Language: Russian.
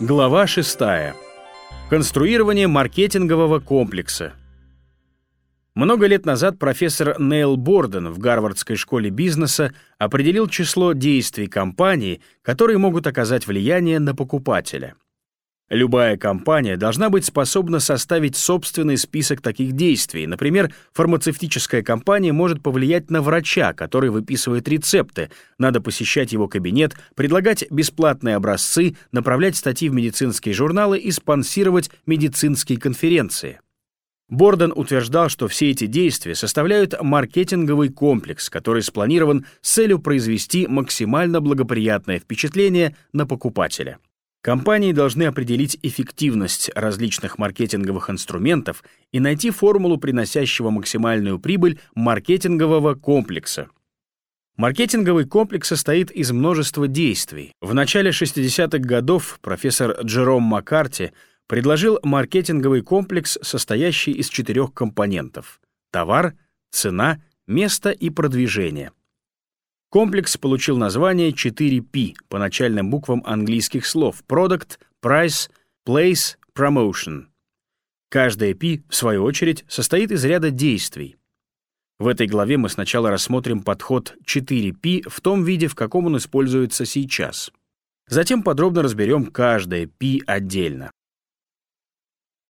Глава 6. Конструирование маркетингового комплекса. Много лет назад профессор Нейл Борден в Гарвардской школе бизнеса определил число действий компании, которые могут оказать влияние на покупателя. Любая компания должна быть способна составить собственный список таких действий. Например, фармацевтическая компания может повлиять на врача, который выписывает рецепты. Надо посещать его кабинет, предлагать бесплатные образцы, направлять статьи в медицинские журналы и спонсировать медицинские конференции. Борден утверждал, что все эти действия составляют маркетинговый комплекс, который спланирован с целью произвести максимально благоприятное впечатление на покупателя. Компании должны определить эффективность различных маркетинговых инструментов и найти формулу, приносящего максимальную прибыль маркетингового комплекса. Маркетинговый комплекс состоит из множества действий. В начале 60-х годов профессор Джером Маккарти предложил маркетинговый комплекс, состоящий из четырех компонентов — товар, цена, место и продвижение — Комплекс получил название 4P по начальным буквам английских слов Product, Price, Place, Promotion. Каждая P, в свою очередь, состоит из ряда действий. В этой главе мы сначала рассмотрим подход 4P в том виде, в каком он используется сейчас. Затем подробно разберем каждое P отдельно.